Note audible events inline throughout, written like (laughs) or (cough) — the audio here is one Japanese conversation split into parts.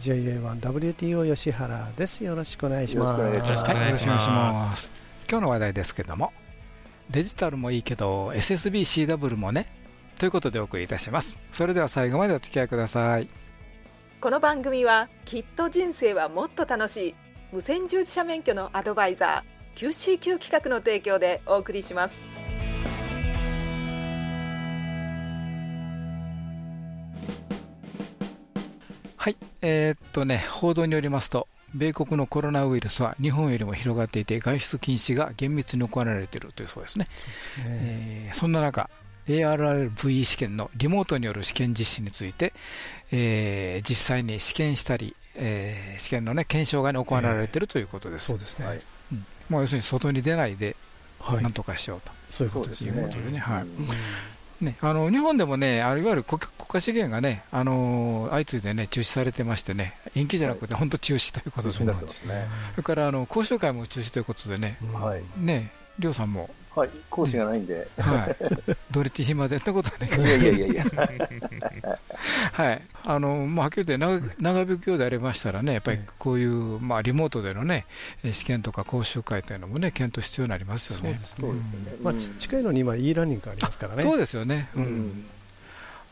JA1WTO 吉原です。よろしくお願いします。よろしくお願いします。はい、よろしくお願いしお願いしまます。今日の話題ですけどもデジタルもいいけど SSBCW もねということでお送りいたします。それでは最後までお付き合いください。この番組はきっと人生はもっと楽しい無線従事者免許のアドバイザー QCQ 企画の提供でお送りしますはい。えーっとね報道によりますと米国のコロナウイルスは日本よりも広がっていて外出禁止が厳密に行われているというそうですね。えーそんな中 ARRVE 試験のリモートによる試験実施について、えー実際に試験したり、えー試験の、ね、検証が、ね、行われているということです、そうですね、はい。うん。もう要するに外に出ないではい。なんとかしようと、そういうことですね。はい。うん。ね、あの日本でもね、あのいわゆる国国家資源がね、あの相次いでね中止されてましてね、延期じゃなくて、本当中止ということで、それからあの講習会も中止ということでね、うんはい、ね、りょうさんも、はい、講師がないんで。はい、土日暇でってことはね、いやいやいやいや。(laughs) はい、あのまあ、はっきり言って長長引くようでありましたらね、やっぱりええ。こういう、まあ、リモートでのね、え試験とか講習会というのもね、検討必要になりますよね。そうですね。まあ、ち近いのに今 e ラーニングがありますからね。そうですよね、ううんん。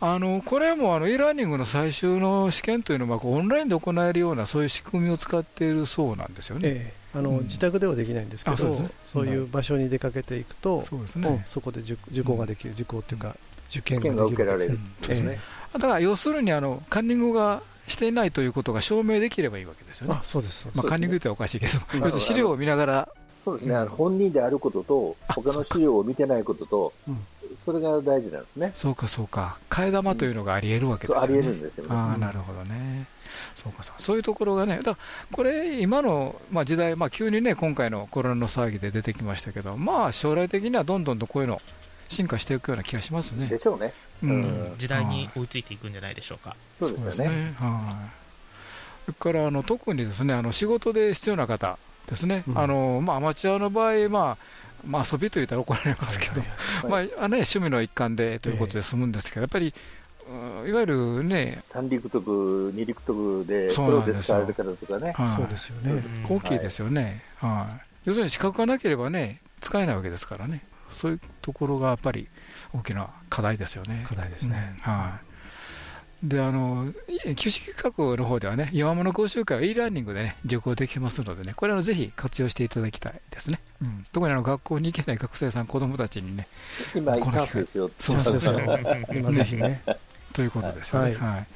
あのこれもあの e ラーニングの最終の試験というのはこうオンラインで行えるようなそういう仕組みを使っているそうなんですよね。ええあのうん自宅ではできないんですけど、あそうねそういう場所に出かけていくと、そうですうんね。そこで受受講ができる、受講というか、受験がができ受けられるるわけですね。ですね。だから要するにあのカンニングがしていないということが証明できればいいわけですよね。あそうです、そうですまあ、カンニングっておかしいけど、うん (laughs) 要するに資料を見ながら、そうですね。あの本人であることと、あ他の資料を見てないこととうん、それが大事なんですね。そうかそうか、替え玉というのがあり得るわけですよね。あり得るんですよね。ああなるほどね、そうかそうそういうところがね、だからこれ、今の、まあ、時代、まあ、急にね、今回のコロナの騒ぎで出てきましたけど、まあ、将来的にはどんどんとこういうの、進化していくような気がしますねで。しょうね。うんうん時代に追いついていくんじゃないでしょうかそうですよね。はいそれからあの特にですねあの仕事で必要な方ですね、うんあのまあ、アマチュアの場合、まあまあ、遊びと言ったら怒られますけど、(laughs) まああね、趣味の一環でということで済むんですけど、やっぱり、うんいわゆるね、三陸徳、二陸徳でそうプロなんですよ。で使われる方とかね。はい。そうですよね、うん。大きいですよね、はい。要するに資格がなければね、使えないわけですからね、そういうところがやっぱり大きな課題ですよね。課題ですね。うん。はいであの九州企画の方ではね、岩物講習会は e ラーニングでね、受講できますのでね、これはぜひ活用していただきたいですね。うん、特にあの学校に行けない学生さん、子供たちにね、今、チこのャンスですよ。そうそうそう。今ぜひね、ということですよね。はい。はい。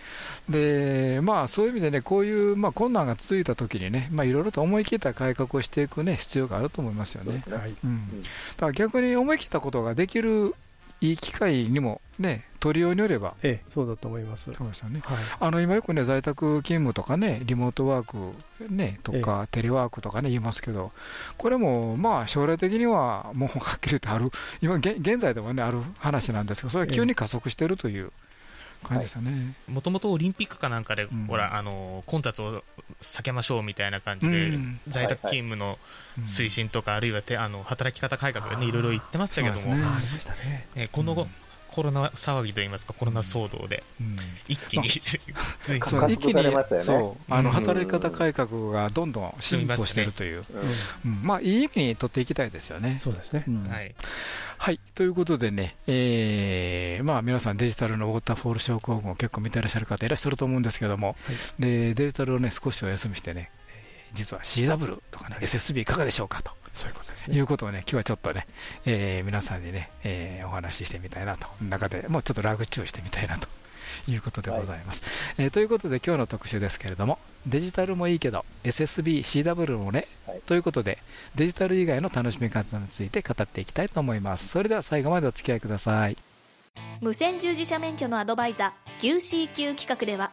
でまあ、そういう意味でね、こういう、まあ、困難が続いたときにね、まあ、いろいろと思い切った改革をしていく、ね、必要があると思いますよね。ね。はい、うん、だから逆に思い切ったことができるいい機会にも、ね、取りようによれば、ええ、そうだと思います。そうですよね。はい、あの今よくね、在宅勤務とかね、リモートワーク、ね、とか、テレワークとかね、言いますけど、これもまあ将来的には、もうはっきり言ってある、今、現現在でもね、ある話なんですけど、それは急に加速しているという感じですよね。もともとオリンピックかなんかで、うん。ほらあの混雑を避けましょうみたいな感じで、うん。在宅勤務のうん推進とか、あるいはてあの働き方改革で、ね、いろいろ言ってましたけども、ね。ありましたね。えこの後うんコロナ騒ぎといいますか、コロナ騒動で、うん。一気に、(laughs) ましたよね。そう。あのうん。働き方改革がどんどん進歩しているという、うん。うん。まあ、いい意味に取っていきたいですよね。そうですね。う。ん。はい、はい、ということでね、えーまあ、皆さん、デジタルのウォーターフォール症候群を結構見てらっしゃる方いらっしゃると思うんですけども、でデジタルを、ね、少しお休みしてね、えー実は CW とかね、SSB いかがでしょうかと。そういうことですいうことをね、今日はちょっとね、えー皆さんにね、えーお話ししてみたいなと、中でもうちょっとラグチューしてみたいなということでございます。えーということで、今日の特集ですけれども、デジタルもいいけど、SSB、CW もね、はいということで、デジタル以外の楽しみ方について語っていきたいと思います。それでは最後までお付き合いください。無線従事者免許のアドバイザー QCQ 企画では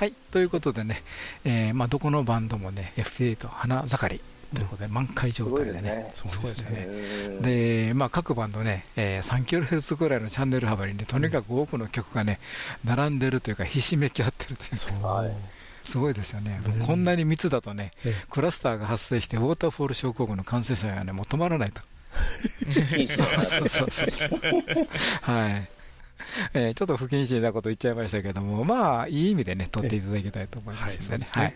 はい、ということでね、えーまあ、どこのバンドもね、FT8 花盛りということで、満開状態でね、すごいですよね。で、まあ、各バンドね、えー、3kHz ぐらいのチャンネル幅にね、とにかく多くの曲がね、並んでるというか、ひしめき合ってるというか、すごいですよね、こんなに密だとね、クラスターが発生して、ウォーターフォール症候群の感染者がね、もう止まらないと。(laughs) (laughs) そうそうそう。はい (laughs) えー、ちょっと不謹慎なこと言っちゃいましたけども、まあ、いい意味でね、取っていただきたいと思いますのでね。はい、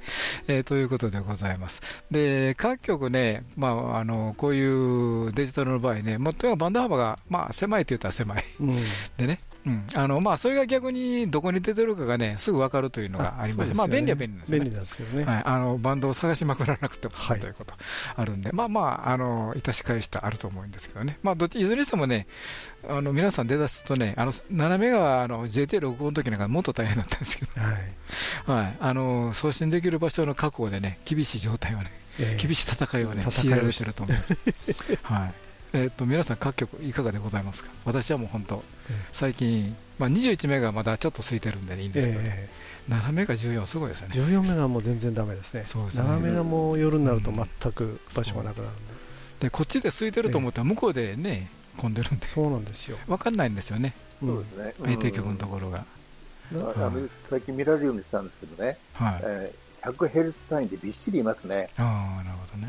えー、ということでございます。で、各局ね、まあ、あの、こういうデジタルの場合ね、もとにかくバンド幅が、まあ、狭いと言ったら狭い。うん、(laughs) でね、うんあのまあ、それが逆にどこに出てるかがね、すぐ分かるというのがありまして、まあ、便利は便利なんですよね。便利なんですけどね。はい、あのバンドを探しまくらなくても済むということあるんで、まあまあ、あの、いたし返してあると思うんですけどね。まあ、どっち、いずれにしてもね、あの、皆さん出だすとね、あの、斜めが、あの、JT65 の時なんかもっと大変だったんですけど、はい。はい。あの、送信できる場所の確保でね、厳しい状態はね、えー、厳しい戦いをね、強いられてると思います。(laughs) はい。えー、と皆さん、各局いかがでございますか、私はもう本当、最近、まあ、21メガまだちょっと空いてるんで、ね、いいんですけどね、えー、7メガ14、すごいですよね。14メガも全然だめですね、そうですね。7メガも夜になると全く場所がなくなるんで、でこっちで空いてると思ったら、向こうでね、混んでるんで、そうなんですよ。分かんないんですよね、そうですね。相手局のところが。最近見られるようにしたんですけどね、はい。えー、100ヘルツ単位でびっしりいますね。あなるほどね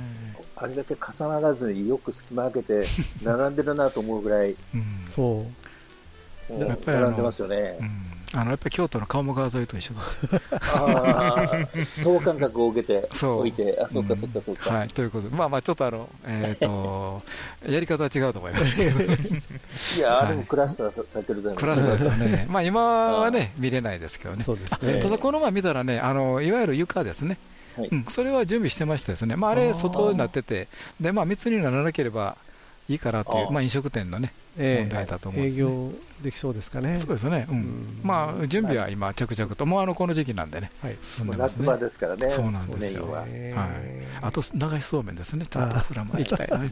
あれだけ重ならずによく隙間開けて並んでるなと思うぐらい、うん、そう並んでますよね。うんあのやっぱり京都の鴨川沿いと一緒です。(laughs) あ等間隔を受けて置いて、あ、そうか、そうか、そうか。はい、ということで、まあまあ、ちょっとあの、えっ、と、(laughs) やり方は違うと思いますけど。いや、あれもクラスター避けるためクラスターですよね。(laughs) まあ、今はね、見れないですけどね。そうですね。ただ、この前見たらね、あの、いわゆる床ですね。うん、それは準備してましたですね。まあ、あれ、外になってて、で、まあ、密にならなければいいかなという、まあ、飲食店のね、問題だと思う、営業できそうですかね。そうですね。うん。まあ準備は今着々ともうあのこの時期なんでね。進んでますね。夏場ですからね。そうなんですよ。はい。あと長いそうめんですね。ちょっとフラマ行きたいな。(laughs)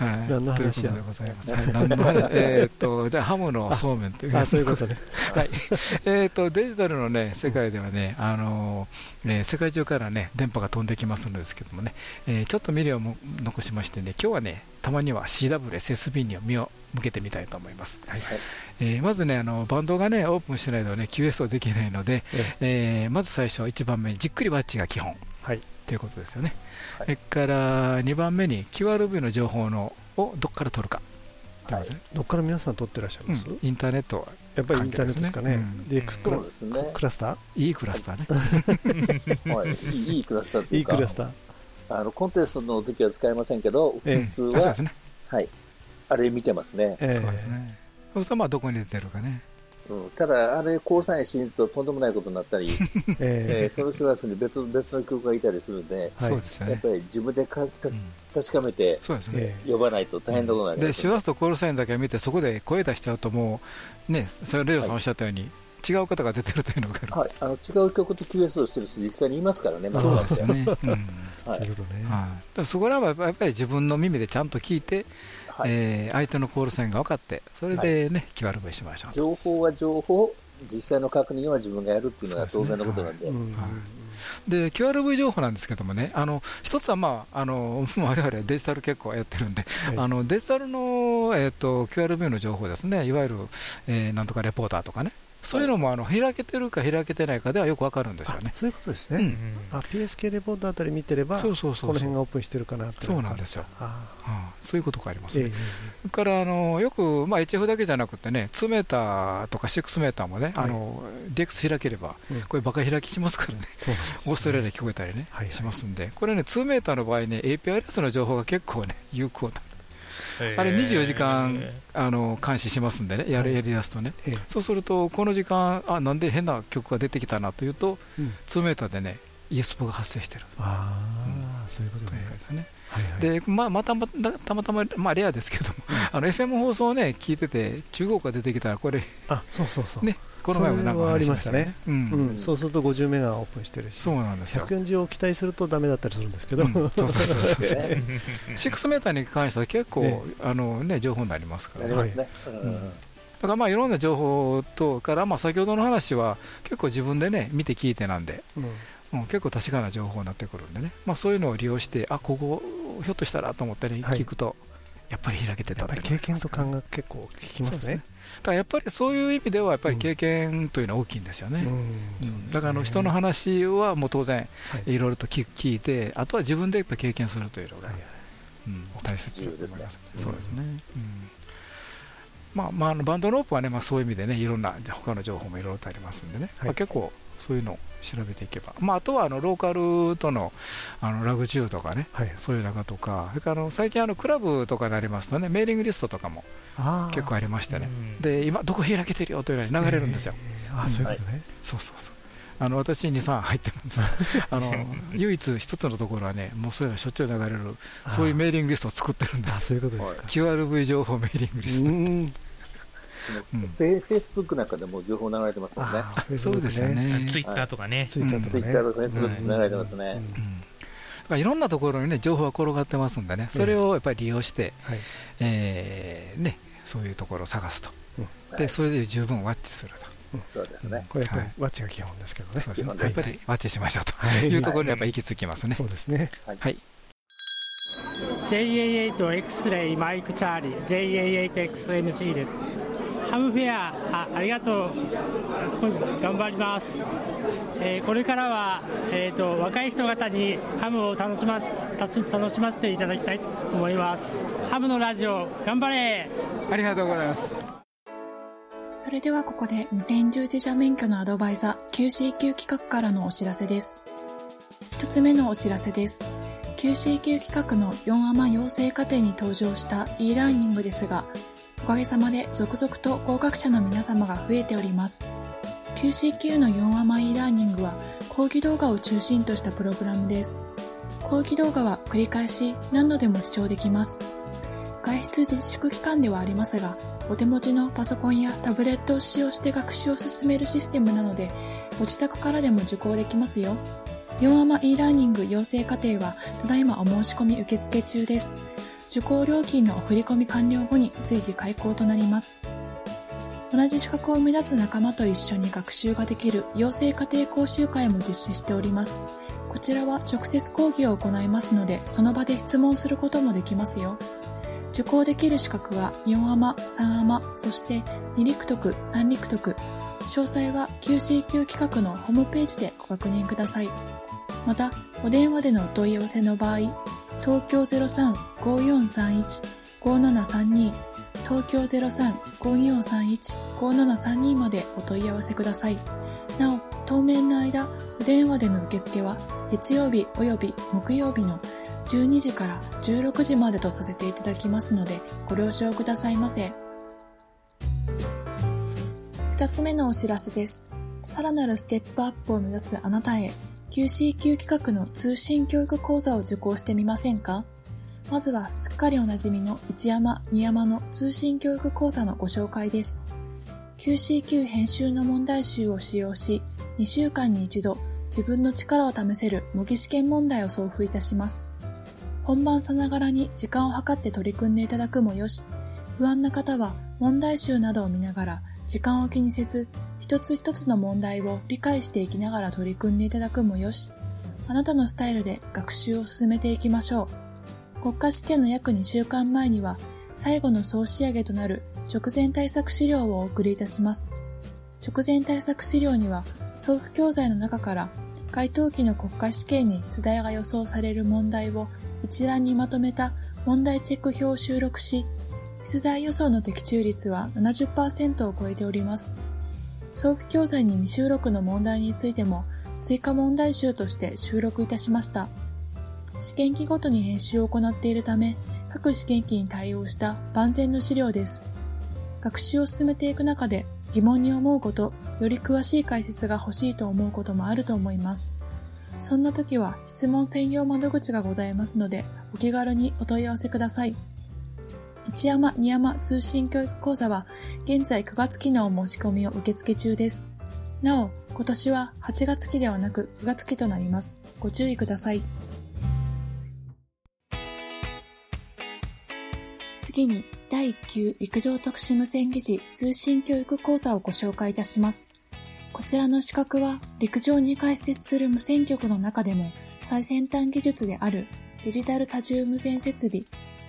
はい。何の話や。ございます。何の話？(laughs) えっとじゃハムのそうめんという。あそういうことね。(laughs) はい。えっとデジタルのね世界ではねあの世界中からね電波が飛んできますのですけどもねちょっと未練を残しましてね今日はねたまには CWSSB に身を向けてみたいと思います。はいえー、まずねあの、バンドがねオープンしてないとね QS をできないので、えー、まず最初、1番目にじっくりバッチが基本、はい、ということですよね。はい、それから2番目に QRV の情報のをどこから取るか。はい、どこから皆さん取ってらっしゃいます、うん、インターネット、やっぱりインターネットですかね、うん、DX クラ,、ね、クラスター？いいクラスターね、(laughs) はい、いいクラスターいいクラスター。あのコンテストの時は使えませんけど、普通は、ね、はい、あれ見てますね。そうですね。そうするとまあどこに出てるかね。うん、ただ、あれ、交際信じるととんでもないことになったり、(laughs) えー、その人たちに別別の曲がいたりするので、はい、やっぱり自分でかた、うん、確かめて、そうですね、呼ばないと大変なことになります、で、シュワスとコールサインだけ見て、そこで声出しちゃうと、もう、ね、それレオさんおっしゃったように、違う方が出てるというのが。はい、あの違う曲と QS をしてる人、実際にいますからね、まあ、そうですよね。そこらはやっぱり自分の耳でちゃんと聞いて、はい、えー、相手のコールサインが分かって、それでね、決まるべしましょう。情報は情報、実際の確認は自分がやるっていうのが当然のことなんで。で QRV 情報なんですけどもね、あの一つは、まあ、あの (laughs) 我々デジタル結構やってるんで、はい、あのデジタルの、えーと、QRV の情報ですね、いわゆる、えー、なんとかレポーターとかね、そういうのもあの開けてるか開けてないかではよくわかるんですよね。そういうことですね。うん、あ PSK レポートあたり見てれば、そうそうそうこの辺がオープンしてるかなそうなんですよ。ああ。そういうことがありますね。えー、からあのよく、まあ、HF だけじゃなくてね、2メーターとか6メーターもね、はい、あの DX 開ければ、うん、これ、バカ開きしますからね、オーストラリアで聞こえたりね、はいはい、しますんで、これね、2メーターの場合ね、API レスの情報が結構ね、有効なあれ24時間あの監視しますんでね、やるやりだすとね、そうすると、この時間、あなんで変な曲が出てきたなというと、2メーターでね、イエスポが発生してる。ああ、そういうことですね。でまあ、またまたまたま、まあ、レアですけども、あの FM 放送を、ね、聞いてて、中国が出てきたら、これ、あそうそうそう、ね、この前もなんかありましたね、うん。そうすると50メガオープンしてるし、そうなんですよ。140を期待するとだめだったりするんですけど、そうそうそうそう、(laughs) 6メーターに関しては結構、あのね、情報になりますから。だからまあいろんな情報とから、まあ、先ほどの話は結構自分でね見て聞いてなんで、うん、結構確かな情報になってくるんでね、まあ、そういうのを利用してあここひょっとしたらと思ってね、聞くとやっぱり開けてた経験と感が結構効きますね。だからやっぱりそういう意味ではやっぱり経験というのは大きいんですよね、だからあの人の話はもう当然いろいろと聞いて、あとは自分でやっぱ経験するというのが、大切だと思います、そうですね、まあまあ、バンドロープはね、まあ、そういう意味でねいろんな他の情報もいろいろとありますんでね、まあ、結構そういうのを調べていけば、まあ、あとはあのローカルとのあのラグジューとかね、はい、そういう中とか、それからあの最近あのクラブとかになりますとね、メーリングリストとかも結構ありましてね、で今、どこ開けてるよというように流れるんですよ。あそういうことね、そうそうそう。あの私2、3入ってます。(laughs) あの唯一一つのところはね、もうそういうのしょっちゅう流れる、そういうメーリングリストを作ってるんです、そういうことですか。QRV 情報メーリングリスト。フェイスブックなんかでも情報流れてますもんね。そうですよね。ツイッターとかね。ツイッターとか、ツイッターとかフェイスブック流れてますね。いろんなところにね情報が転がってますんでね、それをやっぱり利用して、えねそういうところを探すと、でそれで十分ワッチすると。そうですね。これやっぱりワッチが基本ですけどね。やっぱりワッチしましょうと。い。(laughs) うところにやっぱり行き着きますね。そうですね。はい。JA8 X レイマイクチャーリー。JA8XMC です。ハムフェアあありがとう。頑張ります、えー、これからは、えーと、若い人方にハムを楽します楽しませていただきたいと思います。ハムのラジオ頑張れ。ありがとうございます。それではここで無線従事者免許のアドバイザー QCQ 企画からのお知らせです。一つ目のお知らせです。QCQ 企画の4アマ養成課程に登場した e ラーニングですがおかげさまで続々と合格者の皆様が増えております。QCQ の4アマ e ラーニングは講義動画を中心としたプログラムです。講義動画は繰り返し何度でも視聴できます。外出自粛期間ではありますが、お手持ちのパソコンやタブレットを使用して学習を進めるシステムなので、ご自宅からでも受講できますよ。4アマ e ラーニング養成課程は、ただいまお申し込み受付中です。受講料金の振込完了後に随時開講となります。同じ資格を目指す仲間と一緒に学習ができる養成家庭講習会も実施しております。こちらは直接講義を行いますので、その場で質問することもできますよ。受講できる資格は4アマ、3アマ、そして2陸徳、3陸徳。詳細は QCQ 企画のホームページでご確認ください。また、お電話でのお問い合わせの場合、東京03-5431-5732東京03-5431-5732までお問い合わせください。なお、当面の間、お電話での受付は月曜日及び木曜日の12時から16時までとさせていただきますので、ご了承くださいませ。二つ目のお知らせです。さらなるステップアップを目指すあなたへ。QCQ 企画の通信教育講座を受講してみませんか？まずはすっかりおなじみの一山二山の通信教育講座のご紹介です。QCQ 編集の問題集を使用し、2週間に一度自分の力を試せる模擬試験問題を送付いたします。本番さながらに時間を計って取り組んでいただくもよし、不安な方は問題集などを見ながら時間を気にせず一つ一つの問題を理解していきながら取り組んでいただくもよし、あなたのスタイルで学習を進めていきましょう。国家試験の約2週間前には、最後の総仕上げとなる直前対策資料をお送りいたします。直前対策資料には、送付教材の中から該当期の国家試験に出題が予想される問題を一覧にまとめた問題チェック表を収録し、出題予想の的中率は70%を超えております。送付教材に未収録の問題についても追加問題集として収録いたしました。試験機ごとに編集を行っているため、各試験機に対応した万全の資料です。学習を進めていく中で疑問に思うこと、より詳しい解説が欲しいと思うこともあると思います。そんな時は質問専用窓口がございますので、お気軽にお問い合わせください。一山二山通信教育講座は、現在9月期の申し込みを受付中です。なお、今年は8月期ではなく9月期となります。ご注意ください。次に、第1級陸上特殊無線技師通信教育講座をご紹介いたします。こちらの資格は陸上に開設する無線局の中でも最先端技術であるデジタル多重無線設備、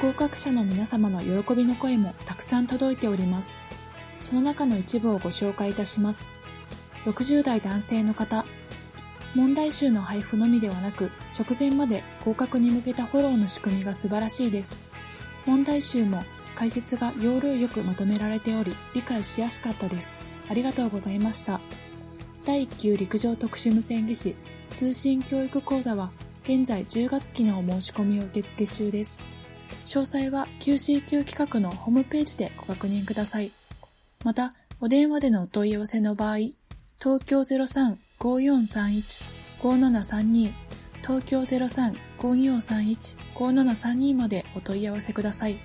合格者の皆様の喜びの声もたくさん届いております。その中の一部をご紹介いたします。60代男性の方、問題集の配布のみではなく、直前まで合格に向けたフォローの仕組みが素晴らしいです。問題集も解説が要領よくまとめられており、理解しやすかったです。ありがとうございました。第1級陸上特殊無線技師通信教育講座は現在10月期のお申し込みを受付中です。詳細は QCQ 企画のホームページでご確認ください。また、お電話でのお問い合わせの場合、東京03-5431-5732東京03-5431-5732までお問い合わせください。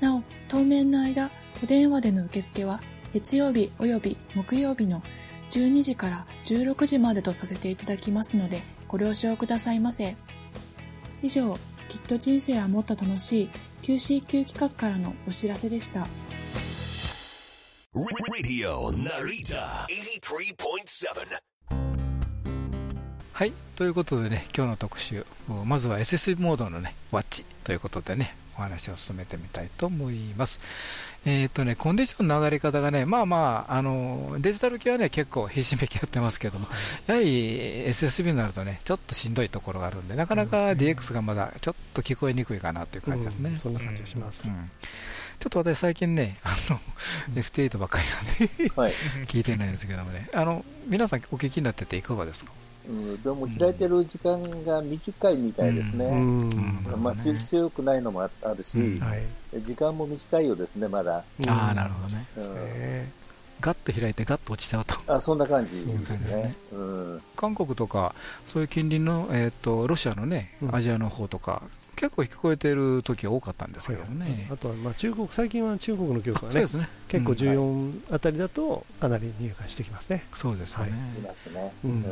なお、当面の間、お電話での受付は月曜日及び木曜日の12時から16時までとさせていただきますので、ご了承くださいませ。以上、きっと人生はもっと楽しい QCQ 企画からのお知らせでした。はい、ということでね、今日の特集、まずは SSB モードのね、ワッチということでね、お話を進めてみたいと思います。えっ、ー、とね、コンディションの上がり方がね、まあまあ、あの、デジタル系はね、結構ひしめきやってますけども、やはり SSB になるとね、ちょっとしんどいところがあるんで、なかなか DX がまだちょっと聞こえにくいかなという感じですね。うん、そんな感じがします。うん。ちょっと私最近ね、あの、うん、F8 ばっかりなんではい、(laughs) 聞いてないんですけどもね、あの、皆さんお聞きになってていかがですか？うん、でも開いてる時間が短いみたいですね、まあ、強くないのもあるし、うん。はい、時間も短いようですね、まだ。ああ、なるほどね。うん。ガッと開いてガッと落ちちゃうとあそんな感じですね、うん、韓国とかそういう近隣の、えーと、ロシアのねアジアの方とか、結構聞こえてる時多かったんですけどね、はい、あとはまあ中国最近は中国の曲がね、ね、結構14あたりだとかなり入荷してきますね、そうですね、はい、ますね、うん。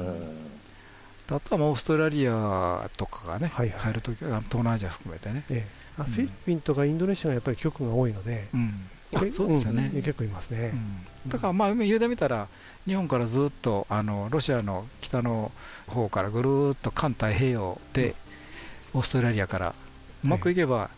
あとはオーストラリアとかがね、はいはい、入るときは東南アジア含めてね、ええ、フィリピンとかインドネシアがやっぱり局が多いので、うん、そうですよね、うん、結構いますね、うん、だからまあ言うてみたら日本からずっとあのロシアの北の方からぐるっと環太平洋で、オーストラリアから。うまくいけば、はい、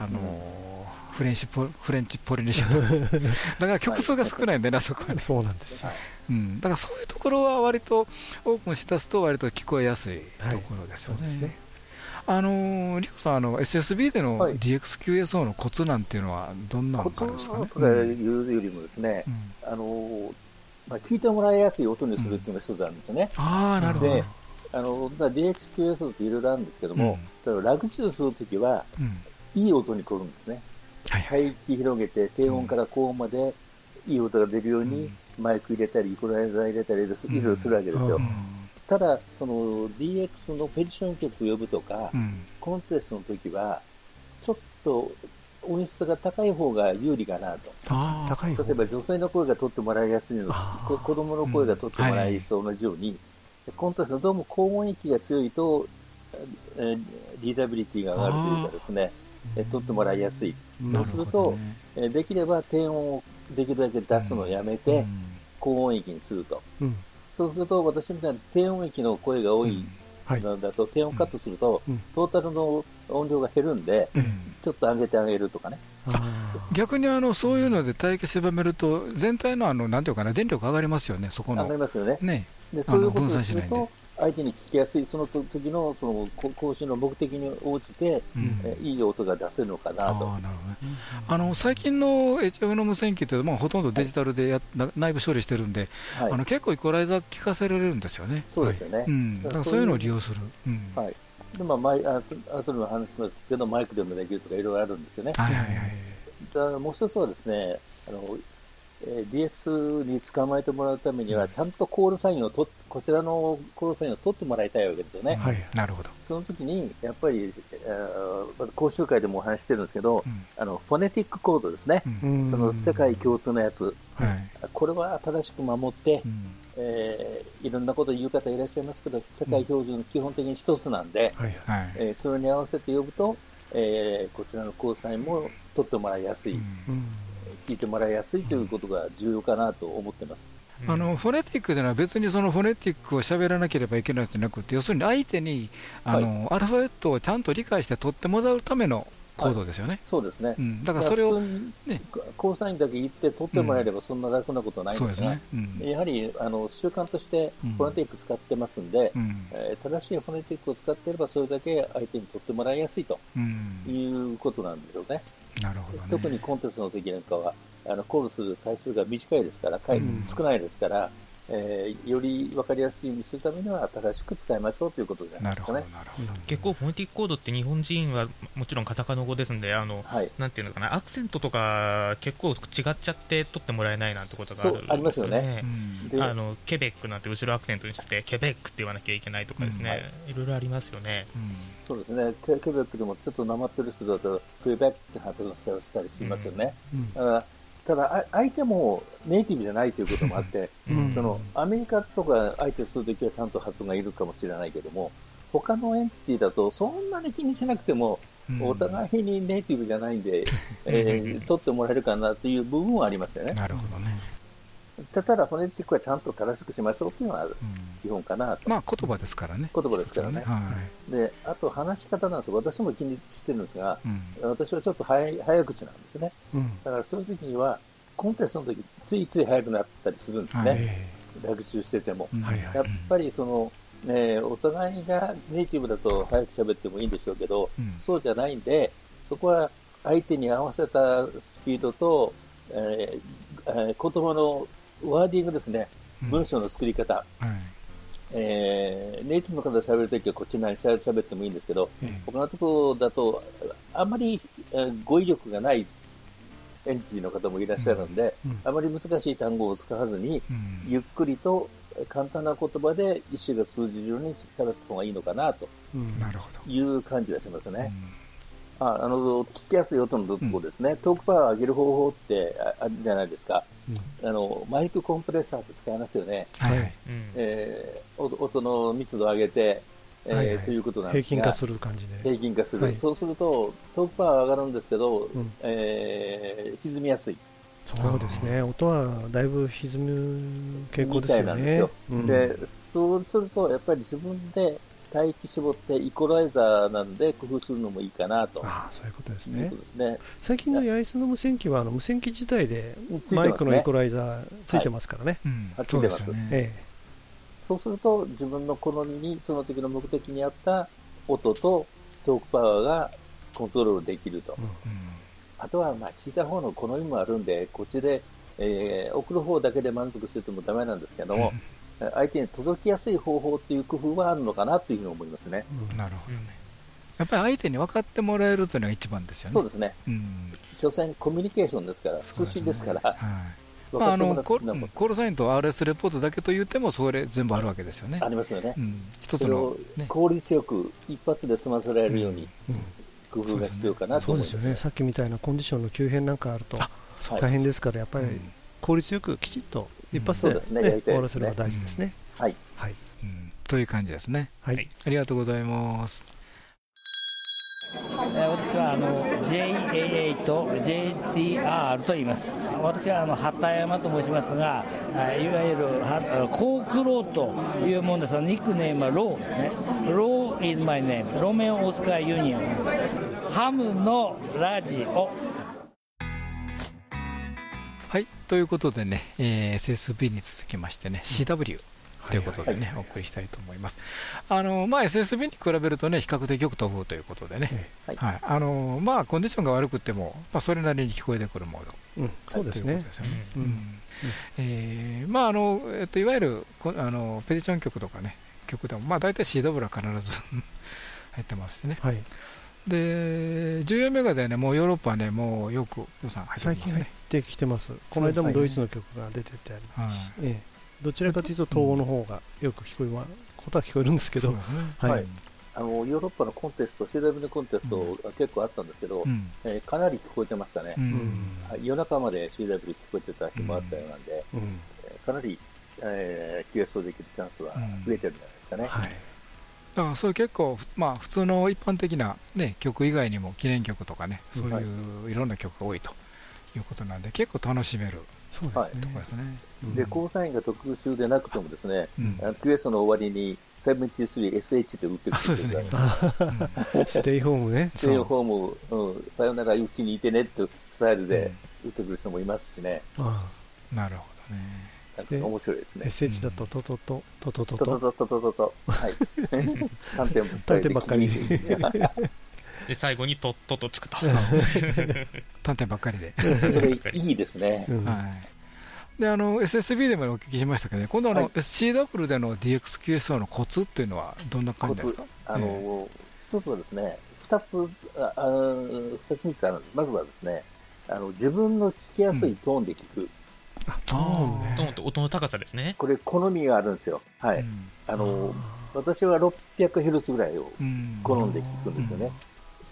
あのフレンチポフレンチポリネシア (laughs) だから曲数が少ないんでね、そこはね。そうなんですよ、うん、だからそういうところは割とオープンしだすと割と聞こえやすいところですよね。はい、ね。あのリオさんあの SSB での DXQSO のコツなんていうのはどんなのかですかね？コツとかいうよりもですね、うん、あのまあ、聞いてもらいやすい音にするっていうのが一つあるんですよね。うん、あなるほどあの DXQSO っていろいろあるんですけども、うん、ラグチューするときは、いい音に来るんですね。排気広げて低音から高音までいい音が出るようにマイク入れたりイコライザー入れたりいろいろするわけですよ。ただ、その DX のペディション曲を呼ぶとか、コンテストの時は、ちょっと音質が高い方が有利かなと。例えば女性の声が取ってもらいやすいのと、子供の声が取ってもらいそう同じように、コンテストどうも高音域が強いと、えー、リーダビリティが上がるというかですね、え取ってもらいやすい。そうすると、えできれば低音をできるだけ出すのをやめて、高音域にすると。そうすると、私みたいに低音域の声が多いのだと、低音カットすると、トータルの音量が減るんで、ちょっと上げてあげるとかね。逆にあのそういうので帯域狭めると、全体のあのなんていうかな、電力上がりますよね、そこの。上がりますよね。ね。でそういうことをすると、相手に聞きやすい、その時のその講習の目的に応じて、うん、えいい音が出せるのかなと。あね、あの最近の HF の無線機って、まあ、ほとんどデジタルでや、はい、内部処理してるんで、はい、あの結構イコライザー聞かせられるんですよね。そうですよね。はい、うん、だからそういうのを利用する。うん、はいでまあ、マイあ後でも話しますけど、マイクでもできるとかいろいろあるんですよね。はいはいはい、だもう一つはですね、あのえー、DX に捕まえてもらうためには、ちゃんとコールサインをとこちらのコールサインを取ってもらいたいわけですよね。はい、なるほど。その時に、やっぱり、えー、講習会でもお話してるんですけど、うん、あの、フォネティックコードですね。うん、その世界共通のやつ。はい、これは正しく守って、うん、えー、いろんなこと言う方いらっしゃいますけど、世界標準基本的に一つなんで、はいはい、えー、それに合わせて呼ぶと、えー、こちらのコールサインも取ってもらいやすい。うん聞いてもらいやすいということが重要かなと思ってます。あのフォネティックというのは別にそのフォネティックを喋らなければいけないんじゃなくて要するに相手にあの、はい、アルファベットをちゃんと理解して取ってもらうためのコードですよね、はい、そうですね、うん、だからそれを、ね、コーサインだけ言って取ってもらえればそんな楽なことないん。ですね、うん、やはりあの習慣としてフォネティック使ってますんで、うん、えー、正しいフォネティックを使っていればそれだけ相手に取ってもらいやすいということなんでしょうね。なるほど、ね、特にコンテストの時なんかはあのコールする回数が短いですから、回少ないですから、えー、より分かりやすいようにするためには正しく使いましょうということじゃないですかね。結構、フォネティックコードって日本人はもちろんカタカナ語ですんで、あの、はい、なんていうのかな、アクセントとか結構違っちゃって取ってもらえないなんてことがあるんですよね。ありますよね。あのケベックなんて後ろアクセントにしてケベックって言わなきゃいけないとかですね、うんはい、いろいろありますよね。うん、そうですねケ。ケベックでもちょっとなまってる人だとケベックって発音したりしますよね。うん、だからただ、相手もネイティブじゃないということもあって、(laughs) うん、そのアメリカとか相手するときはちゃんと発音がいるかもしれないけども、他のエンティティだとそんなに気にしなくても、お互いにネイティブじゃないんで、(laughs) えー、取ってもらえるかなという部分はありますよね。なるほどね。ただ、フォネティックはちゃんと正しくしましょうというのが基本かなと。まあ、言葉ですからね。言葉ですからね。はい、で、あと話し方なんです私も気にしてるんですが、うん、私はちょっと早早口なんですね。うん、だから、そういう時には、コンテストの時ついつい速くなったりするんですね。はい、学習してても。やっぱりその、ね、お互いがネイティブだと早く喋ってもいいんでしょうけど、うん、そうじゃないんで、そこは相手に合わせたスピードと、えー、言葉のワーディングですね、文章の作り方、うんはい、えー、ネイティブの方が喋るときはこっちに喋ってもいいんですけど、うん、他のところだと、あんまり、えー、語彙力がないエンティの方もいらっしゃるんで、うん、あまり難しい単語を使わずに、ゆっくりと簡単な言葉で意思が通じるように喋った方がいいのかなという感じがしますね。ああの聞きやすい音のとこですね、うん、トークパワーを上げる方法ってあるじゃないですか、うん、あのマイクコンプレッサーって使いますよね、はい、えー、音の密度を上げて、えーはいはい、ということなんですが。平均化する感じで。平均化する、はい、そうするとトークパワー上がるんですけど、うん、えー、歪みやすい。そうですね。音はだいぶ歪む傾向ですよね。なんですよ、うん、でそうするとやっぱり自分で帯域絞ってイコライザーなんで工夫するのもいいかなと。あそういうことですね。すね最近の八重洲の無線機はあの無線機自体でマイクのイコライザーついてますからね。はい、ついてます。ねええ、そうすると自分の好みにその時の目的に合った音とトークパワーがコントロールできると。うん、あとはまあ聞いた方の好みもあるんで、こっちで、えー、送る方だけで満足しててもダメなんですけども、相手に届きやすい方法っていう工夫はあるのかなというふうに思いますね。うん、なるほどね。やっぱり相手に分かってもらえるというのが一番ですよね。そうですね。うん、所詮コミュニケーションですから、通信ですから。はいまあ、あのコールサインと RS レポートだけと言っても、それ全部あるわけですよね。ありますよね。うん、一つの、ね、効率よく一発で済ませられるように、工夫が必要かなと思います、そうですよね。さっきみたいなコンディションの急変なんかあると大変ですから、やっぱり効率よくきちっと一発で、ね終わらせるのが大事ですね。はい、はいうん、という感じですね、はい、ありがとうございます。私はあの JAA と JTR と言います。私はあの畑山と申しますが、いわゆるコークローというものですが、ニックネームはローですね。ロー is my name。ロメオ・オスカー・ユニオン。ハムのラジオはいということでね、えー、SSB に続きましてね、CW ということでね、お送りしたいと思います。あのまあ、SSB に比べるとね、比較的よく飛ぶということでね、はい。あのまあ、コンディションが悪くても、まあ、それなりに聞こえてくるモード、うん、そうですね。まああのえっと、いわゆるあのペディション曲とかね、曲でも、まあ、大体 CW は必ず (laughs) 入ってますしね。はい。で14メガでね、もうヨーロッパはね、もうよく予算入ってますね。ってきてます。この間もドイツの曲が出ててあります。し、ええ、どちらかというと東欧の方がよく聞こえま、ことは聞こえるんですけど、はい、あのヨーロッパのコンテスト、CW のコンテストが結構あったんですけど、うん、えー、かなり聞こえてましたね、うん。はい、夜中まで CW 聞こえてた日もあったようなんで、うん、えー、かなり、えー、QS をできるチャンスは増えてるんじゃないですかね。はい。だからそういう結構、まあ、普通の一般的な、ね、曲以外にも記念曲とかね、そういういろんな曲が多いということなんで、結構楽しめる。そうですね。はい、すねで、コーサインが特集でなくてもですね、うん、QS の終わりに 73SH で売ってるそうですね。ステイホームね。ステイホーム、うん、さよならうちにいてねってスタイルで売ってくる人もいますしね。うん、なるほどね。面白いですね。SH だとトトト、トトトト。トトトトトトト。はい。(laughs) (laughs) 短点ばっ。(laughs) で最後にとっととつくと短点ばっかりで。それいいですね、はい。であの SSB でもお聞きしましたけど、ね、今度あの、はい、 CW での DX QSO のコツっていうのはどんな感じですか？あの、えー、一つはですね二つああ二つ三つあるまずはですねあの自分の聞きやすいトーンで聞く、うん、トーンね。トーンって音の高さですね。これ好みがあるんですよ。はい、うん、あの私は 600Hz ぐらいを好んで聞くんですよね、うん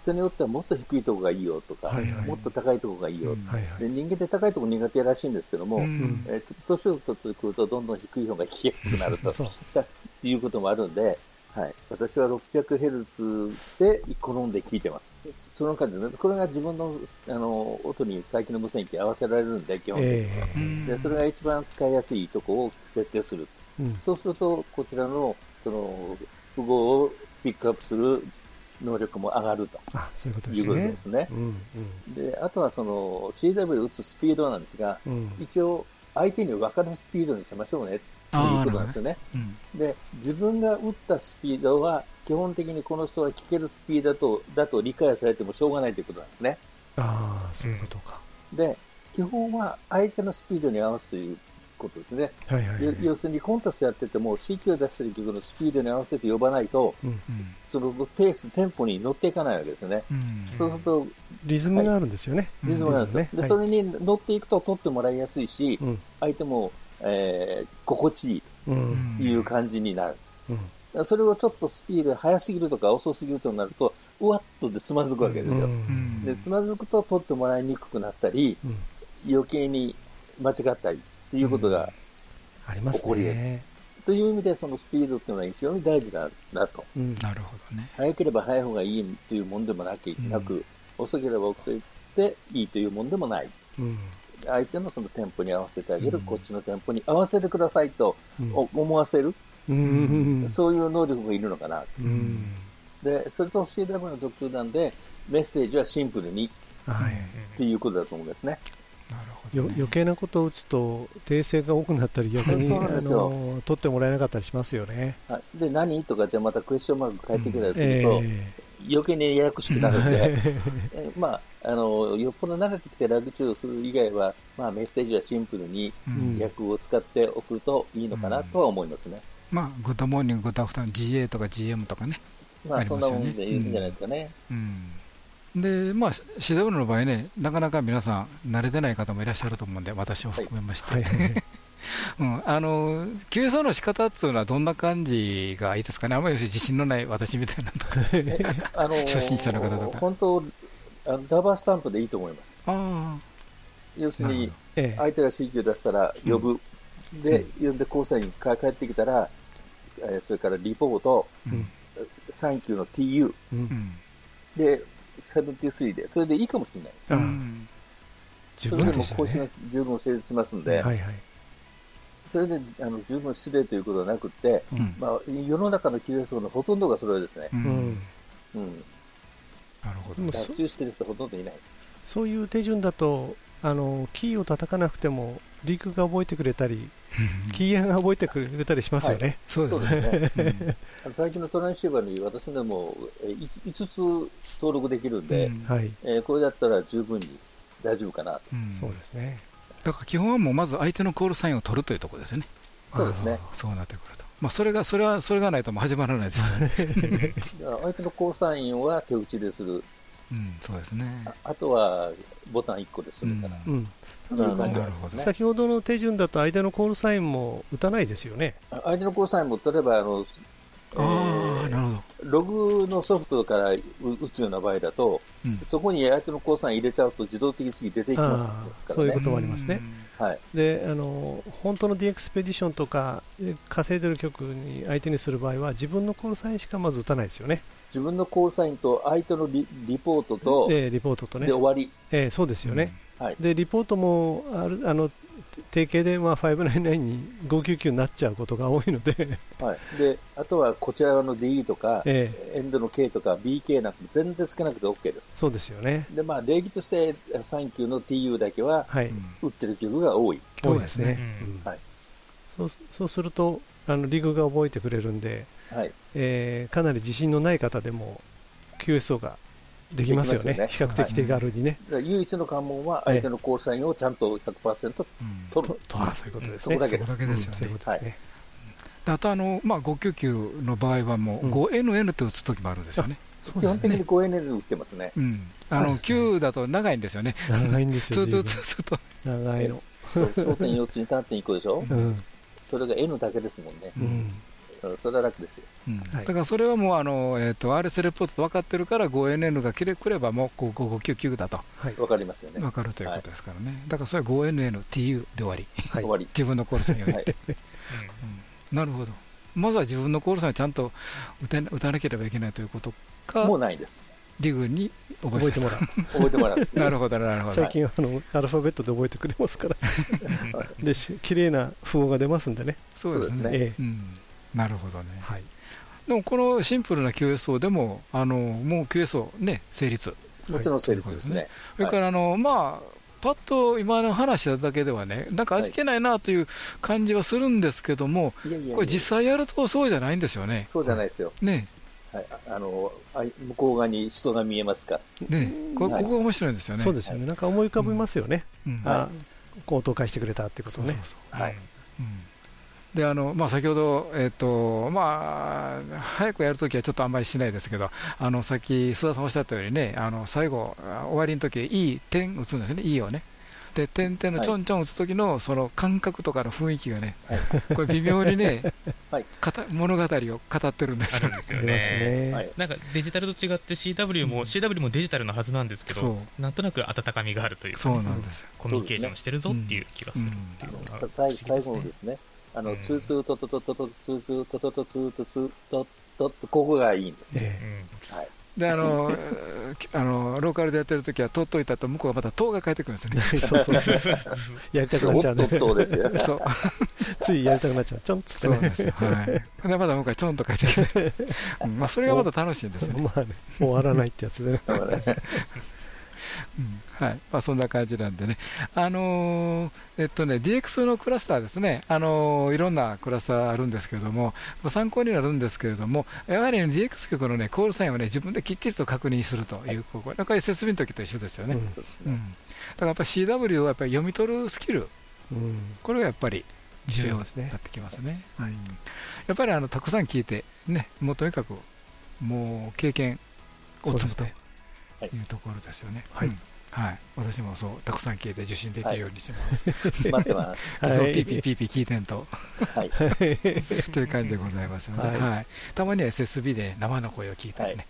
人によってはもっと低いところがいいよとか、はいはい、もっと高いところがいいよ、うん。はいはい、で人間って高いところ苦手らしいんですけども、うん、えー、年を取ってくるとどんどん低い方が聞きやすくなるということもあるんで、はい、私は 600Hz で好んで聞いてます。その感じで、ね、これが自分のあの音に最近の無線機合わせられるんで、基本的に。は、え。ー、で。それが一番使いやすいところを設定する。うん、そうすると、こちらのその符号をピックアップする能力も上がるとあそういうことですね。ですねうんうん、であとはその CW 打つスピードなんですが、うん、一応相手に分かるスピードにしましょうねということなんですよね。ねうん、で自分が打ったスピードは基本的にこの人が聞けるスピードだとだと理解されてもしょうがないということなんですね。ああ、そういうことか。で基本は相手のスピードに合わすということですね、はいはいはい、要するにコンテストやってても CQ を出してる曲のスピードに合わせて呼ばないと、うんうん、そのペース、テンポに乗っていかないわけですよね、うん。うん、そうするとリズムがあるんですよね、はい、リズムがあるんですね、で、それに乗っていくと取ってもらいやすいし、うん、相手も、えー、心地いいという感じになる。うん、それをちょっとスピード速すぎるとか遅すぎるとなると、うわっとでつまずくわけですよ。でつまずくと取ってもらいにくくなったり、余計に間違ったりっていうことが起こり得る。という意味で、そのスピードっていうのは非常に大事だなと、うん、なるほどね。早ければ早い方がいいというもんでもなきゃなく、うん、遅ければ遅いていいというもんでもない。うん、相手のそのテンポに合わせてあげる、こっちのテンポに合わせてくださいと思わせる、そういう能力がいるのかな。で、それと CW の特徴なんで、メッセージはシンプルに、はい、っていうことだと思うんですね。よ余計なことを打つと訂正が多くなったり逆にあの取ってもらえなかったりしますよね。で何とかってまたクエスチョンマーク返ってきたりすると、えー、余計にややこしくなるんで、(laughs) えまあ、あのよっぽど慣れてきてラグチューする以外は、まあ、メッセージはシンプルに略を使っておくといいのかなとは思いますね。うん、まあ、 good morning、good after GA とか GM とかね。まあ、そんなもんでいいんじゃないですかね。うんでまあ、CW の場合ね、なかなか皆さん、慣れてない方もいらっしゃると思うんで、私も含めまして、はい。(laughs) うん、あの QSO の仕方っていうのは、どんな感じがいいですかね、あまり自信のない私みたいなとか、(laughs) あのー、(laughs) 初心者の方とか。本当あのダバースタンプでいいと思います。要するに、相手が C 級出したら呼ぶ、うん、で、呼んで交際に帰ってきたら、えー、それからリポート、うん、3級の TU、うん、で、73で、それでいいかもしれないです。うん、それでも更新が十分成立しますんで、はいはい、それであの十分失礼ということはなくて、うん、まあ、世の中の QS のほとんどがそれですね。うん、うん。なるほど。学習してる人ほとんどいないです。そういう手順だとあのキーを叩かなくてもリークが覚えてくれたりキーエンが覚えてくれたりしますよね、はい、そうですね、うん、最近のトランシーバーに私でも 5, 5つ登録できるんで、うん。はい。えー、これだったら十分に大丈夫かなと、うん、そうですね。だから基本はもうまず相手のコールサインを取るというところですよね。そうですね。そうなってくると。まあ、それがそれはそれがないとも始まらないです。(laughs) (laughs) よね相手のコールサインは手打ちでする、うん、そうですね。あとはボタン1個で済むから、うん先ほどの手順だと相手のコールサインも打たないですよね。相手のコールサインも例えばあのあなるほど。ログのソフトから打つような場合だと、うん、そこに相手のコールサイン入れちゃうと自動的に次出ていきますから、ね、そういうこともありますね。はい、であの本当の D エクスペディションとか稼いでる曲に相手にする場合は自分のコールサインしかまず打たないですよね。自分のコールサインと相手のリリポートと、えー、リポートとね。で終わり、えー、そうですよね、うん、はい、でリポートもあるあの定型でまあ599に599になっちゃうことが多いので。はい、であとはこちらの D とか、えー、エンドの K とか BK なんて全然つけなくて OK です。そうですよね。で、まあ、礼儀としてサンキューの TU だけは、はい、打ってる曲が多い。多いですね、うん、はい、そうそうするとあのリグが覚えてくれるんで、はい。えー、かなり自信のない方でも QSO ができますよね、よね。比較的手軽にね、はい、唯一の関門は相手のコールサインをちゃんと100%取る、うん、あそういうことですね、そこだけです、ね、そういうことですね、あとあの、まあ、599の場合はもう 5NN って打つ時もあるんですよね。基本的に 5NN 打ってますね。うん、あの9だと長いんですよね。長いんですよ。ツーツーツーと。長いの。頂点 (laughs) 4つに縦に1個でしょ、うん、それが N だけですもんね。うんそれは楽ですよ、うん。はい、だからそれはもうあの、えーと、RS レポートと分かってるから 5NN が来ればもう5599だと、はい、分かりますよね。分かるということですからね、はい、だからそれは 5NNTU で終わり、はい、終わり。自分のコールサインを入れて、うん、なるほど。まずは自分のコールサインをちゃんと打て打たなければいけないということかもうないです。リグに覚えてもらう。覚えてもらう。(laughs) なるほどなるほど。最近あのアルファベットで覚えてくれますから。(laughs) で綺麗な符号が出ますんでね。そうですね、ええ、うんなるほどね、はい、でもこのシンプルな QSO でもあのもう QSO ね成立。もちろん成立ですね、それからあの、まあパッと今の話しただけではね、なんか味気ないなという感じはするんですけども、これ、実際やるとそうじゃないんですよね。そうじゃないですよ。ね。はい、あの向こう側に人が見えますか。ね、こここ面白いんですよね。そうですよね。なんか思い浮かびますよね。うん、あ、こう投下してくれたってことね。そうそうそう。はい。うんであのまあ、先ほど、えーとまあ、早くやるときはちょっとあんまりしないですけど、あのさっき須田さんおっしゃったようにね、あの最後、終わりのとき、いい点打つんですね、いいをね。で点々のちょんちょん打つ時のその感覚とかの雰囲気がね、はい、(laughs) これ微妙にね、(laughs) はい、物語を語ってるんですよね。ね。なんかデジタルと違って CW も、うん、CW もデジタルのはずなんですけど、なんとなく温かみがあるというか、そうなんですよ。コミュニケーションしてるぞっていう気がするっていうのが、最後のですね。あの、ツーツートトトトトツーツートトトツートツートトここがいいんですよ。はい。であのあのローカルでやってるときは、取っといたと、向こうがまた塔が返ってくるんですよね。そうそうそうやりたくなっちゃうね。ですよ。そう。ついやりたくなっちゃう。ちょんつってね。そうですよ。はい。で、まだ向こうがちょんと返ってきて、うん、まあ、それがまた楽しいんですよね。まあね、終わらないってやつでね。うん。はい。まあ、そんな感じなんでね、あのー、えっとね、DX のクラスターですね、あのー、いろんなクラスターあるんですけれども、参考になるんですけれども、やはり、ね、DX 局の、ね、コールサインを、ね、自分できっちりと確認するという、ここ。なんか SSB の時と一緒ですよね。うん、うん、だからやっぱり CW をやっぱり読み取るスキル、うん、これがやっぱり重要になってきますね。はい、やっぱりあのたくさん聞いて、ね、もうとにかくもう経験を積むと。いうところですよね。はい、うんはい、私もそうたくさん聞いて受信できるようにしてます。待ってます。そう、ピーピーピーピー聞いてんと。はい。という感じでございますので、はい。たまには SSB で生の声を聞いたりね、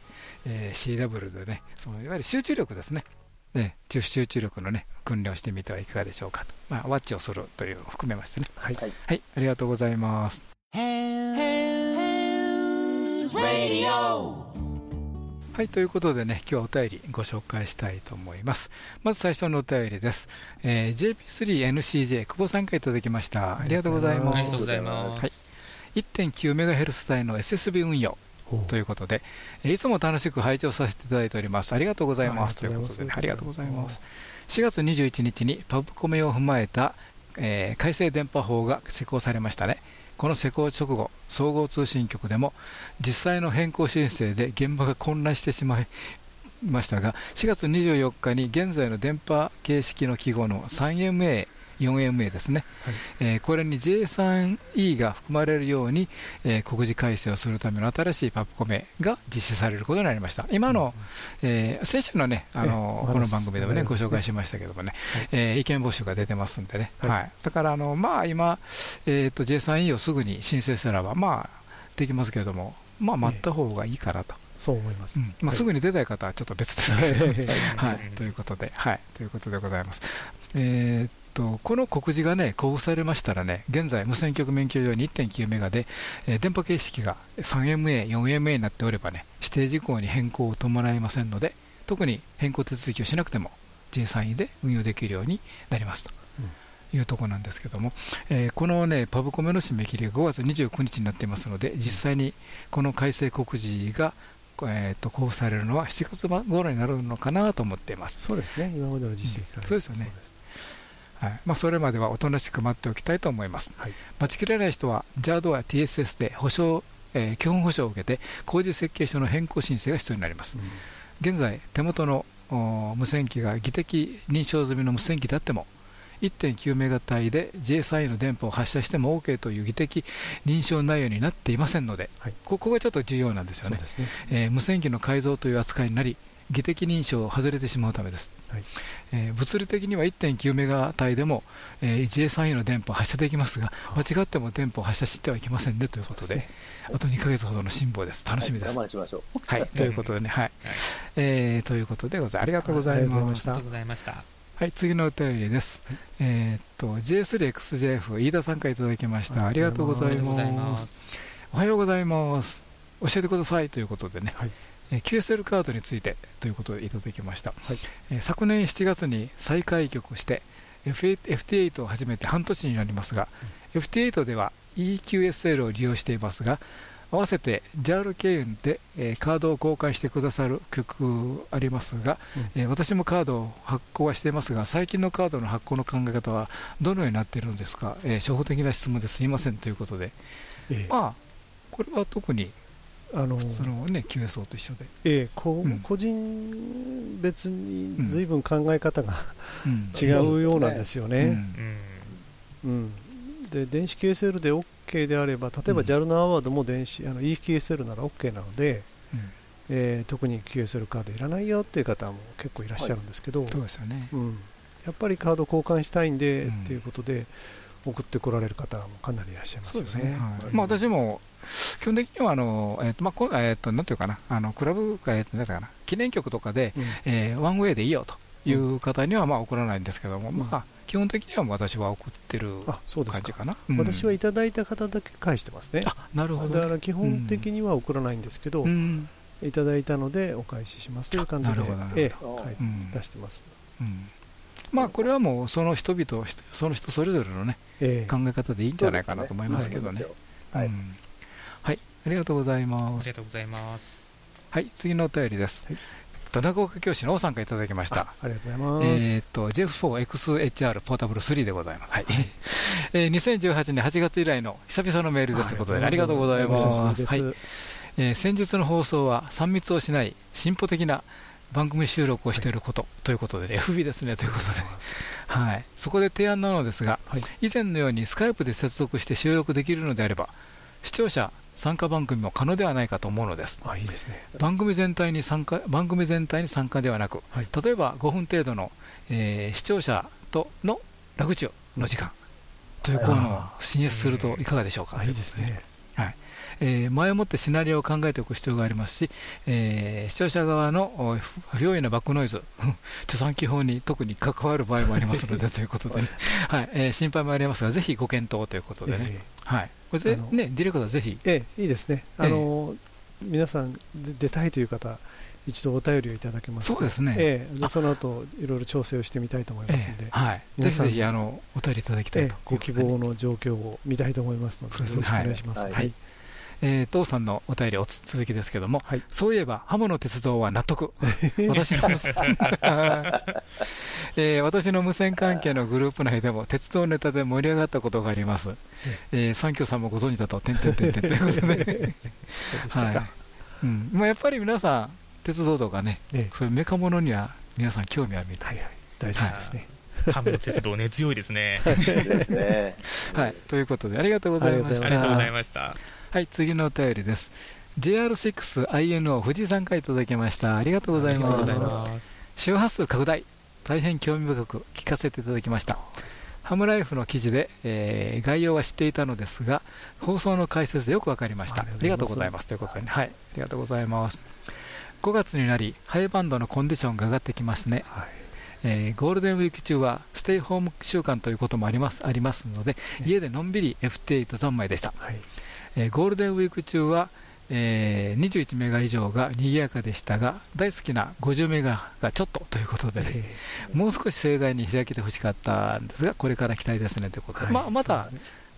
え CW でね、そのいわゆる集中力ですね。ね、集中力のね訓練をしてみてはいかがでしょうかと、まあ、ワッチをするというのを含めましてね、はい、はい、ありがとうございます。はい、ということでね、今日はお便りご紹介したいと思います。まず最初のお便りです。えー、JP3NCJ、久保さんからいただきました。ありがとうございます。ありがとうございます。はい、1.9MHz 帯の SSB 運用。ということで、いつも楽しく拝聴させていただいております。ありがとうございます。ということで、ありがとうございます。4月21日にパブコメを踏まえた、えー、改正電波法が施行されましたね。この施工直後、総合通信局でも実際の変更申請で現場が混乱してしまいましたが、4月24日に現在の電波形式の記号の 3MA 4MA ですね、はい、えー、これに J3E が含まれるように、えー、告示改正をするための新しいパプコメが実施されることになりました。今の、うん、えー、先週のね、あのこの番組でもね、ご紹介しましたけどもね、はい、えー、意見募集が出てますんでね、はい、はい、だからあの、まあ、今、えーと、J3E をすぐに申請したらば、まあ、できますけれども、まあ、待った方がいいかなと。そう思います、うん、まあ、すぐに出たい方はちょっと別ですけど、はい、ということで、はい、ということでございます。えーとこの告示が、ね、交付されましたら、ね、現在、無線局免許上に1.9メガで、えー、電波形式が 3MA、4MA になっておれば、ね、指定事項に変更を伴いませんので、特に変更手続きをしなくても J3 位で運用できるようになりますと。いうところなんですけども、えー、この、ね、パブコメの締め切りが5月29日になっていますので、実際にこの改正告示が、えーと、交付されるのは7月頃になるのかなと思っています。そうですね、今までの実績から、うん、そうですよね。はい。まあ、それまではおとなしく待っておきたいと思います、はい、待ちきれない人は JAD や TSS で保証、えー、基本保証を受けて工事設計書の変更申請が必要になります、うん、現在手元の無線機が技的認証済みの無線機であっても1.9メガ帯で J3 の電波を発射しても OK という技的認証内容になっていませんので、はい、ここがちょっと重要なんですよね、ね。えー、無線機の改造という扱いになり技的認証を外れてしまうためです、はい。えー、物理的には1.9メガ帯でも、えー、J3E の電波を発射できますが、間違っても電波を発射してはいけませんねということで、でね、あと2か月ほどの辛抱です、楽しみです。はい、ましょう。はい、ということでね、はい、はい、えー、ということでございありがとうございました。はい、次のお便りです。はい、えっと J3XJF 飯田さんからいただきました。ありがとうございます。おはようございます。教えてくださいということでね。はい QSL カードについてということでいただきました、はい、昨年7月に再開局して FT8 を始めて半年になりますが、うん、FT8 では EQSL を利用していますが合わせて JAL 経由で、えー、カードを交換してくださる曲ありますが、うん、えー、私もカードを発行はしていますが最近のカードの発行の考え方はどのようになっているんですか、えー、初歩的な質問ですみませんということで、えー、まあこれは特にあのそのね QSO と一緒で、ええこ、うん、個人別にずいぶん考え方が、うん、違うようなんですよね。うん、で電子 QSL で OK であれば例えば JAL のアワードも電子あの EQSL なら OK なので、うん、えー、特に QSL カードいらないよっていう方も結構いらっしゃるんですけど、うですよね、うん、やっぱりカード交換したいんで、っていうことで送ってこられる方もかなりいらっしゃいますよね。まあ、私も基本的にはあの、えーとまあえーと、なんていうかな、あのクラブ、えーと、なんかな記念曲とかで、うん、えー、ワンウェイでいいよという方にはまあ送らないんですけども、うん、まあ、基本的には私は送ってる感じかな、うん、私はいただいた方だけ返してますね、あなるほど、ね、だから基本的には送らないんですけど、いただいたのでお返ししますという感じで、ええ、出してます。うん。まあ、これはもうその人々、その人それぞれのね、えー、考え方でいいんじゃないかなと思いますけどね。はい、ありがとうございます。ありがとうございます。はい、次のお便りです。はい長岡教師の王さんからいただきました。ありがとうございます。えっ、と、J4XHR ポータブル3でございます。はい。(laughs) えー、2018年8月以来の久々のメールですということで、ありがとうございます。はい。えー、先日の放送は3密をしない進歩的な番組収録をしていること、ということで、FB ですねということで、はい、そこで提案なのですが、はい、以前のようにスカイプで接続して収録できるのであれば、視聴者参加番組も可能ではないかと思うのです。あいいですね、番組全体に参加番組全体に参加ではなく、はい、例えば5分程度の、えー、視聴者とのラグチュの時間というコーナーを進出するといかがでしょうか？いいですね。はい。えー、前もってシナリオを考えておく必要がありますし、えー、視聴者側の不用意なバックノイズ、(laughs) 著産機法に特に関わる場合もありますので (laughs) ということで、ね、はい。えー、心配もありますが、ぜひご検討ということでね、えー、はい、これで、ね、ディレクターぜひ、えー、いいですね、あの、えー、皆さん出たいという方、一度お便りをいただけますそうですね、えー、でその後いろいろ調整をしてみたいと思いますので、えー、はい、ぜひぜひあのお便りいただきたいと、えー、ご希望の状況を見たいと思いますので、よろしくお願いします。はい、はいえー、父さんのお便りお続きですけども、はい、そういえば、ハムの鉄道は納得、(laughs) 私の無線えー、私の無線関係のグループ内でも鉄道ネタで盛り上がったことがあります、えー、三協さんもご存知だと、てんてんてんてん。ということで、はい。うん。まあ、やっぱり皆さん、鉄道とかね、そういうメカものには皆さん興味あるみたい、はいはい、大好きですね。(laughs) ハムの鉄道、根強いですね。はい、ということで、ありがとうございました。ありがとうございました。はい、次のお便りです。JR6INO 富士山からいただきました。ありがとうございます。周波数拡大、大変興味深く聞かせていただきました。ハムライフの記事で、えー、概要は知っていたのですが、放送の解説でよく分かりました。ありがとうございます。ということで、ね、はい、ありがとうございます。5月になり、ハイバンドのコンディションが上がってきますね。はいえー、ゴールデンウィーク中はステイホーム週間ということもありますありますので、家でのんびり FT8 三昧でした。はいえー、ゴールデンウィーク中は、えー、21メガ以上が賑やかでしたが、大好きな50メガがちょっとということで、ね、もう少し盛大に開けてほしかったんですが、これから期待ですねということで、はい、まあ、また、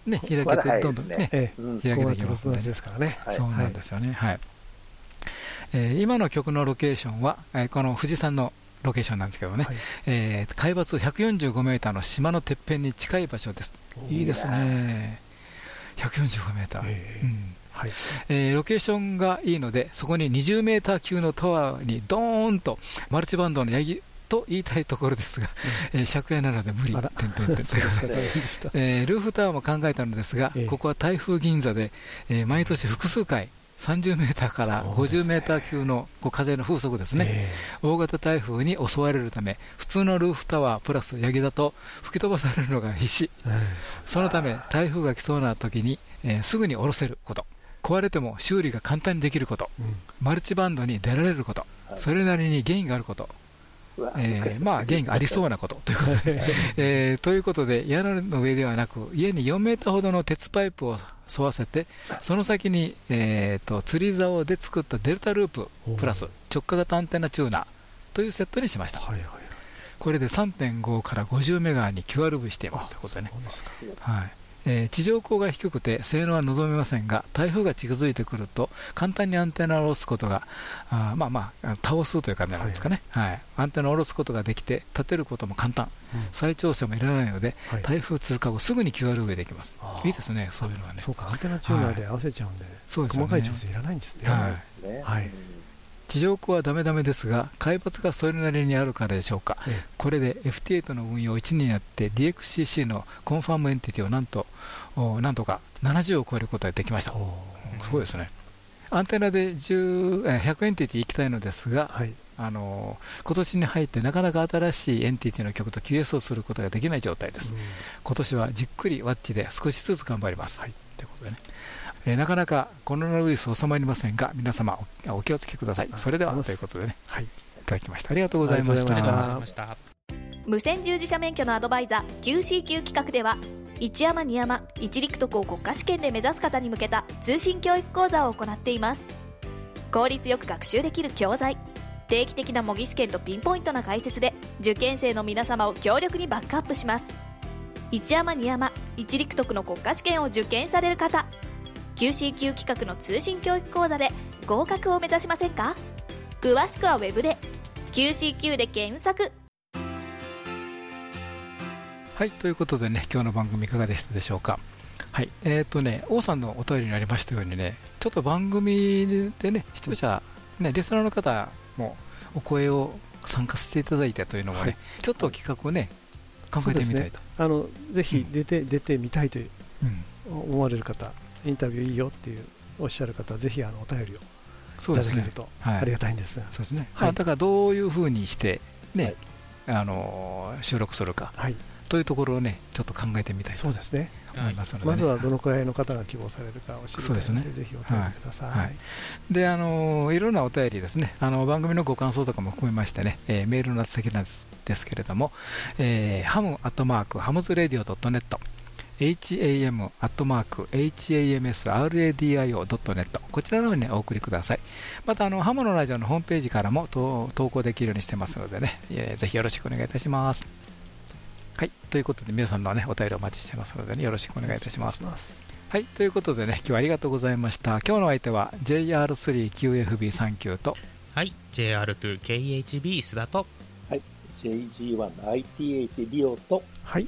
ね、開けて、どんどんね、ね開けていきますので、ですからね、そうなんですよね。はい。えー、今の曲のロケーションは、えー、この富士山のロケーションなんですけどね、はい、えー、海抜145メーターの島のてっぺんに近い場所です。いいですね。145メーター。えー、うん。はい。えー、ロケーションがいいので、そこに20メーター級のタワーにドーンとマルチバンドのヤギと言いたいところですが、うん、えー、借家なので無理、てんてんてんえー、ルーフタワーも考えたのですが、えー、ここは台風銀座で、えー、毎年複数回、30メーターから50メーター級のこう風の風速ですね、えー、大型台風に襲われるため、普通のルーフタワープラスヤギだと吹き飛ばされるのが必至、えー、そのため、台風が来そうな時に、えー、すぐに下ろせること、壊れても修理が簡単にできること、うん、マルチバンドに出られること、それなりに原因があること。えー、まあ原因がありそうなこと。(laughs) とい。うことで、えー、ということで、屋根の上ではなく、家に4メーターほどの鉄パイプを沿わせて、その先に、えーと、釣り竿で作ったデルタループプラス直下型アンテナチューナーというセットにしました。はいはい、これで3.5から50メガに QRV していますということでね。はいえー、地上高が低くて性能は望めませんが台風が近づいてくると簡単にアンテナを下ろすことがあまあまあ倒すという感じなんですかね、はい、はい、アンテナを下ろすことができて立てることも簡単、うん、再調整もいらないので、はい、台風通過後すぐに QR できます。いいですねそういうのはね。そうかアンテナチューナーで合わせちゃうんで、はい、そうですね、細かい調整いらないんですね。はい、はい地上高はだめだめですが、海抜がそれなりにあるからでしょうか、ええ、これで FT8 の運用1年やって、DXCC の confirm entity をなんとなんとか70を超えることができました、すごいですね。アンテナで100 entity 行きたいのですが、はい、あの今年に入ってなかなか新しいエンティティの曲と QS をすることができない状態です、うん、今年はじっくりワッチで少しずつ頑張ります。はい、ということでねえー、なかなかコロナウイルス収まりませんが、皆様お気をつけください。それではということでね、はい、いただきました。ありがとうございました。無線従事者免許のアドバイザー QCQ 企画では、一山二山一陸徳を国家試験で目指す方に向けた通信教育講座を行っています。効率よく学習できる教材、定期的な模擬試験とピンポイントな解説で受験生の皆様を強力にバックアップします一山二山一陸徳の国家試験を受験される方 QCQ 企画の通信教育講座で合格を目指しませんか？詳しくは Web で。QCQ で検索。はいということでね今日の番組いかがでしたでしょうか？はい。えーとね、王さんのお便りにありましたようにね、ちょっと番組でね、視聴者、ね、リスナーの方もお声を参加していただいてというのもね、はい、ちょっと企画をね、考えてみたいと。ね、あのぜひ出て、うん、出てみたいという、思われる方、インタビューいいよっていうおっしゃる方はぜひあのお便りをいただけるとありがたいんです。が、そうですね、はい、だからどういうふうにしてね、はい、あの収録するか、はい、というところをねちょっと考えてみたいそうですね。思いますので、ね、まずはどのくらいの方が希望されるかを知りたいので、ね、ぜひお便りください、はい、であのいろんなお便りですね。あの番組のご感想とかも含めましてね、えー、メールの先なんですですけれども、えー、ハムアットマークハムズレディオドットネット ham.hamsradio.net こちらの方に、ね、お送りください。また、あの、ハモのラジオのホームページからも投稿できるようにしてますのでね、えー、ぜひよろしくお願いいたします。はい、ということで皆さんの、ね、お便りお待ちしてますので、ね、よろしくお願いいたします。はい。ということでね今日はありがとうございました。今日の相手は JR3QFB39 と。はい。JR2KHB 須田と。はい。JG1ITH リオと。はい